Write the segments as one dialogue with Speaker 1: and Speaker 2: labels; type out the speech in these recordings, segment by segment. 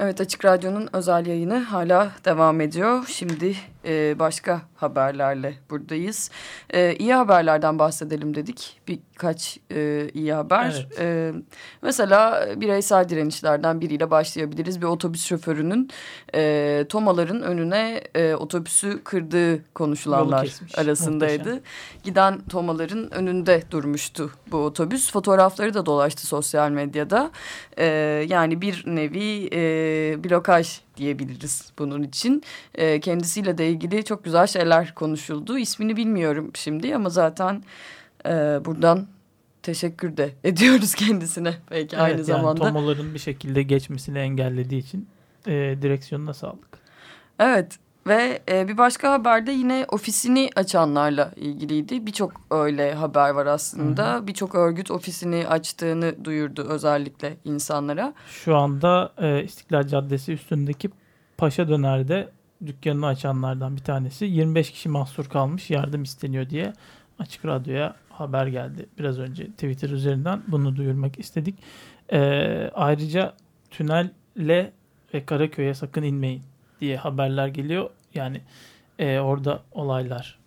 Speaker 1: Evet Açık Radyo'nun özel yayını hala devam ediyor. Şimdi e, başka haberlerle buradayız. E, iyi haberlerden bahsedelim dedik. Birkaç e, iyi haber. Evet. E, mesela bireysel direnişlerden biriyle başlayabiliriz. Bir otobüs şoförünün e, tomaların önüne e, otobüsü kırdığı konuşulanlar arasındaydı. Muhteşem. Giden tomaların önünde durmuştu bu otobüs. Fotoğrafları da dolaştı sosyal medyada. E, yani bir nevi e, blokaj diyebiliriz bunun için. E, kendisiyle de ilgili çok güzel şeyler konuşuldu. İsmini bilmiyorum şimdi ama zaten e, buradan teşekkür de ediyoruz kendisine belki evet, aynı yani zamanda.
Speaker 2: Tomoların bir şekilde geçmesini engellediği için e, direksiyonuna sağlık.
Speaker 1: Evet ve e, bir başka haber de yine ofisini açanlarla ilgiliydi. Birçok öyle haber var aslında. Birçok örgüt ofisini açtığını duyurdu özellikle insanlara.
Speaker 2: Şu anda e, İstiklal Caddesi üstündeki Paşa Döner'de dükkanını açanlardan bir tanesi. 25 kişi mahsur kalmış yardım isteniyor diye Açık Radyo'ya haber geldi. Biraz önce Twitter üzerinden bunu duyurmak istedik. E, ayrıca tünelle ve Karaköy'e sakın inmeyin diye haberler geliyor. Yani e, orada olaylar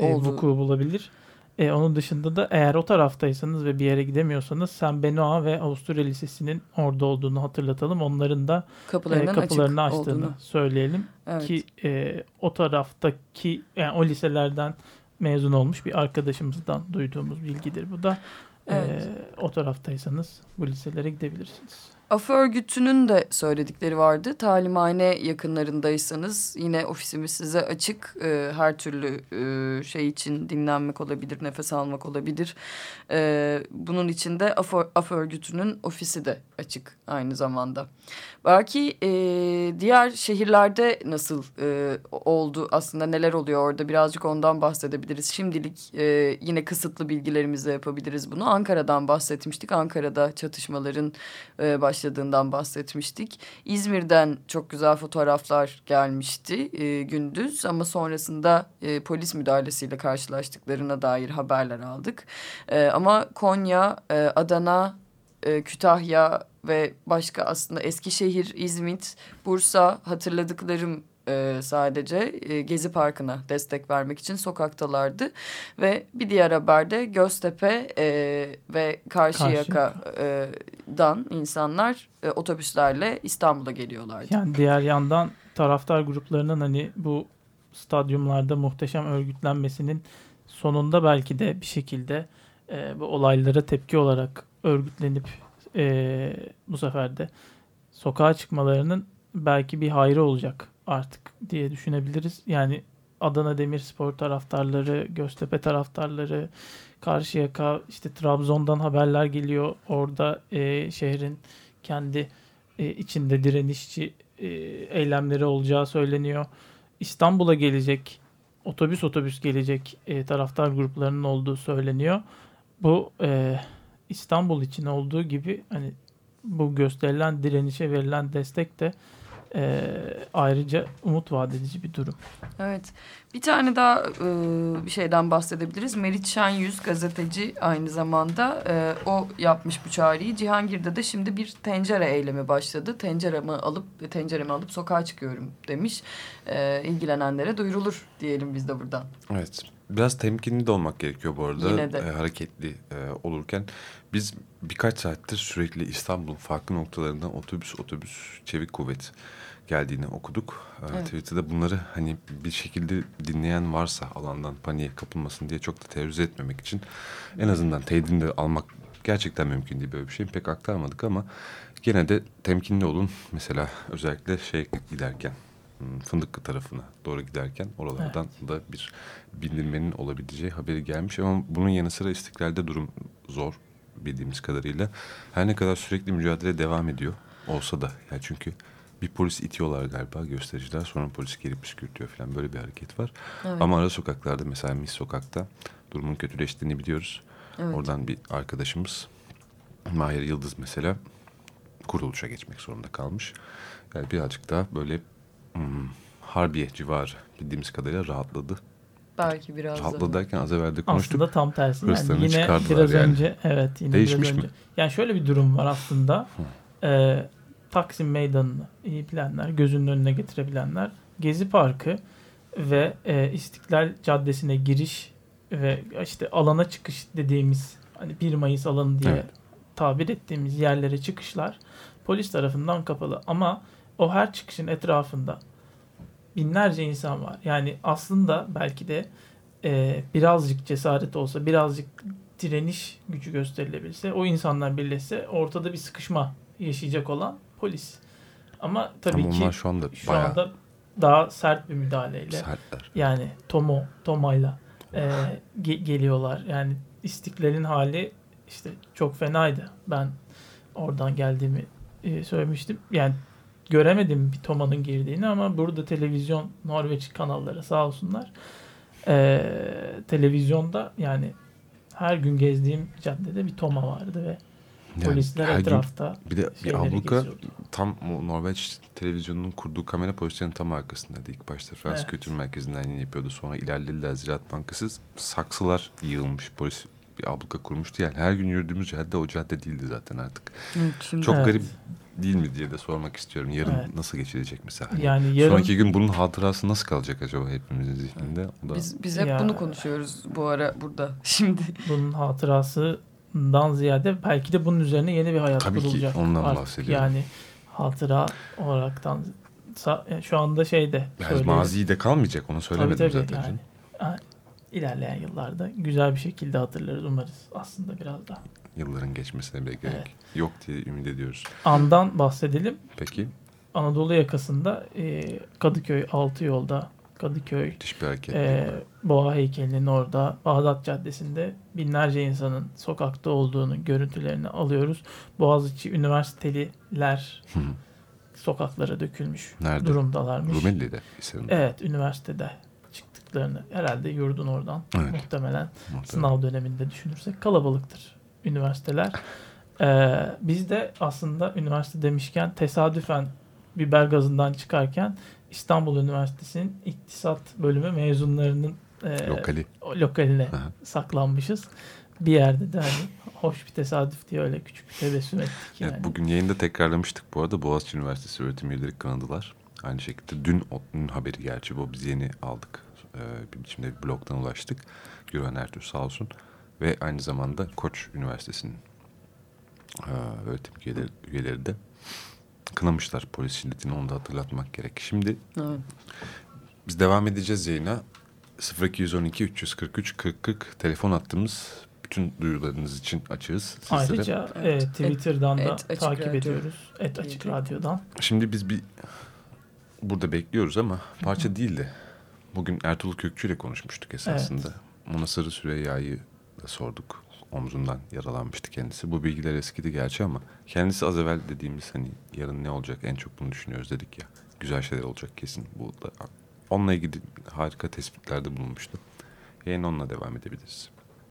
Speaker 2: e, vuku bulabilir. E, onun dışında da eğer o taraftaysanız ve bir yere gidemiyorsanız San Benoit ve Avusturya Lisesi'nin orada olduğunu hatırlatalım. Onların da
Speaker 1: kapılarının, e,
Speaker 2: kapılarını
Speaker 1: açık
Speaker 2: açtığını
Speaker 1: olduğunu.
Speaker 2: söyleyelim. Evet. Ki e, o taraftaki yani o liselerden mezun olmuş bir arkadaşımızdan duyduğumuz bilgidir bu da. E, evet. E, o taraftaysanız bu liselere gidebilirsiniz.
Speaker 1: AFÖ örgütünün de söyledikleri vardı. Talimhane yakınlarındaysanız yine ofisimiz size açık. E, her türlü e, şey için dinlenmek olabilir, nefes almak olabilir. E, bunun için de AFÖ, AFÖ örgütünün ofisi de açık aynı zamanda. Belki e, diğer şehirlerde nasıl e, oldu aslında neler oluyor orada birazcık ondan bahsedebiliriz. Şimdilik e, yine kısıtlı bilgilerimizle yapabiliriz bunu. Ankara'dan bahsetmiştik. Ankara'da çatışmaların e, başladığından bahsetmiştik. İzmir'den çok güzel fotoğraflar gelmişti e, gündüz ama sonrasında e, polis müdahalesiyle karşılaştıklarına dair haberler aldık. E, ama Konya, e, Adana, e, Kütahya ve başka aslında Eskişehir, İzmit, Bursa hatırladıklarım e, sadece e, Gezi Parkı'na destek vermek için sokaktalardı. Ve bir diğer haberde Göztepe e, ve Karşıyaka'dan Karşı. insanlar e, otobüslerle İstanbul'a geliyorlardı.
Speaker 2: Yani diğer yandan taraftar gruplarının hani bu stadyumlarda muhteşem örgütlenmesinin sonunda belki de bir şekilde e, bu olaylara tepki olarak örgütlenip e, bu sefer de sokağa çıkmalarının belki bir hayrı olacak artık diye düşünebiliriz. Yani Adana Demirspor taraftarları, Göztepe taraftarları, Karşıyaka, işte Trabzon'dan haberler geliyor. Orada e, şehrin kendi e, içinde direnişçi e, eylemleri olacağı söyleniyor. İstanbul'a gelecek, otobüs otobüs gelecek e, taraftar gruplarının olduğu söyleniyor. Bu e, İstanbul için olduğu gibi hani bu gösterilen direnişe verilen destek de e, ayrıca umut vaat edici bir durum.
Speaker 1: Evet. Bir tane daha e, bir şeyden bahsedebiliriz. Meriç Şenyüz gazeteci aynı zamanda e, o yapmış bu çağrıyı. Cihangir'de de şimdi bir tencere eylemi başladı. Tenceremi alıp tenceremi alıp sokağa çıkıyorum demiş. E, ilgilenenlere duyurulur diyelim biz de buradan.
Speaker 3: Evet. Biraz temkinli de olmak gerekiyor bu arada. Yine de. E, hareketli e, olurken. Biz birkaç saattir sürekli İstanbul'un farklı noktalarından otobüs otobüs çevik kuvvet geldiğini okuduk. Ee, evet. Twitter'da bunları hani bir şekilde dinleyen varsa alandan paniğe kapılmasın diye çok da terörize etmemek için en azından teyidini de almak gerçekten mümkün değil böyle bir şey. Pek aktarmadık ama gene de temkinli olun. Mesela özellikle şey giderken Fındıklı tarafına doğru giderken oralardan evet. da bir bildirmenin olabileceği haberi gelmiş. Ama bunun yanı sıra istiklalde durum zor bildiğimiz kadarıyla. Her ne kadar sürekli mücadele devam ediyor olsa da. Yani çünkü bir polis itiyorlar galiba göstericiler. Sonra polis gelip püskürtüyor falan böyle bir hareket var. Evet. Ama ara sokaklarda mesela Mis Sokak'ta durumun kötüleştiğini biliyoruz. Evet. Oradan bir arkadaşımız Mahir Yıldız mesela kuruluşa geçmek zorunda kalmış. Yani birazcık daha böyle hmm, Harbiye civarı bildiğimiz kadarıyla rahatladı.
Speaker 1: Belki biraz
Speaker 3: Rahatladı derken az evvel de konuştuk.
Speaker 2: Aslında tam tersi. Yani yine biraz yani. önce evet yine
Speaker 3: Değişmiş
Speaker 2: biraz
Speaker 3: mi?
Speaker 2: Yani şöyle bir durum var aslında. Ee, Taksim Meydanı'nı iyi bilenler, gözünün önüne getirebilenler Gezi Parkı ve e, İstiklal Caddesi'ne giriş ve işte alana çıkış dediğimiz hani 1 Mayıs alanı diye evet. tabir ettiğimiz yerlere çıkışlar polis tarafından kapalı. Ama o her çıkışın etrafında binlerce insan var. Yani aslında belki de e, birazcık cesaret olsa, birazcık direniş gücü gösterilebilse, o insanlar birleşse ortada bir sıkışma yaşayacak olan polis. Ama tabii Ama ki şu anda, şu bayağı... anda daha sert bir müdahaleyle Sertler. yani Tomo Toma'yla e, ge- geliyorlar. Yani istiklalin hali işte çok fenaydı. Ben oradan geldiğimi e, söylemiştim. Yani göremedim bir Toma'nın girdiğini ama burada televizyon Norveç kanalları sağ olsunlar. E, televizyonda yani her gün gezdiğim caddede bir Toma vardı ve yani polisler etrafta
Speaker 3: gün, bir de bir abluka tam Norveç televizyonunun kurduğu kamera polislerin tam arkasındaydı ilk başta. Fransız evet. Kültür Merkezi'nden yayın yapıyordu. Sonra ilerlediler Ziraat Bankası. Saksılar yığılmış. Polis bir abluka kurmuştu. Yani her gün yürüdüğümüz cadde o cadde değildi zaten artık. Şimdi, Çok evet. garip değil mi diye de sormak istiyorum. Yarın evet. nasıl geçilecek mesela? Hani yani yarın... Sonraki gün bunun hatırası nasıl kalacak acaba hepimizin zihninde?
Speaker 1: O da... Biz, biz hep ya... bunu konuşuyoruz bu ara burada şimdi.
Speaker 2: Bunun hatırasından ziyade belki de bunun üzerine yeni bir hayat Tabii kurulacak. Tabii ki ondan artık. bahsediyorum. Yani hatıra olaraktan şu anda şeyde.
Speaker 3: Yani maziyi de kalmayacak onu söylemedim tabii, tabii, zaten.
Speaker 2: Yani, ilerleyen yıllarda güzel bir şekilde hatırlarız umarız aslında biraz daha.
Speaker 3: Yılların geçmesine bile gerek evet. yok diye ümit ediyoruz.
Speaker 2: Andan bahsedelim.
Speaker 3: Peki.
Speaker 2: Anadolu yakasında e, Kadıköy altı yolda Kadıköy e, Boğa heykelinin orada Bağdat Caddesi'nde binlerce insanın sokakta olduğunu görüntülerini alıyoruz. Boğaziçi Üniversiteliler sokaklara dökülmüş Nerede? durumdalarmış.
Speaker 3: Rumeli'de.
Speaker 2: Evet üniversitede çıktıklarını herhalde yurdun oradan evet. muhtemelen, muhtemelen sınav döneminde düşünürsek kalabalıktır üniversiteler. Ee, biz de aslında üniversite demişken tesadüfen biber gazından çıkarken İstanbul Üniversitesi'nin iktisat bölümü mezunlarının e, Lokali. lokaline Aha. saklanmışız. Bir yerde de hani hoş bir tesadüf diye öyle küçük bir tebessüm ettik.
Speaker 3: Yani. Evet, bugün yayında tekrarlamıştık bu arada Boğaziçi Üniversitesi öğretim üyeleri kanadılar. Aynı şekilde dün, dün haberi gerçi bu biz yeni aldık. Ee, bir biçimde bir blogdan ulaştık. Güven Ertuğ sağ olsun. Ve aynı zamanda Koç Üniversitesi'nin e, öğretim üyeleri, üyeleri de kınamışlar polis şiddetini. Onu da hatırlatmak gerek. Şimdi evet. biz devam edeceğiz yayına. 0212 343 40 40 telefon attığımız bütün duyurularınız için açığız.
Speaker 2: Sizlere. Ayrıca evet. e, Twitter'dan et, da et, takip radyo. ediyoruz. Et Açık Radyo'dan.
Speaker 3: Şimdi biz bir burada bekliyoruz ama parça değil de bugün Ertuğrul Kökçü ile konuşmuştuk esasında. Evet. Mona Süreyya'yı da sorduk. Omzundan yaralanmıştı kendisi. Bu bilgiler eskidi gerçi ama kendisi az evvel dediğimiz hani yarın ne olacak en çok bunu düşünüyoruz dedik ya. Güzel şeyler olacak kesin. Bu da onunla ilgili harika tespitlerde bulunmuştu. Yayın onunla devam edebiliriz.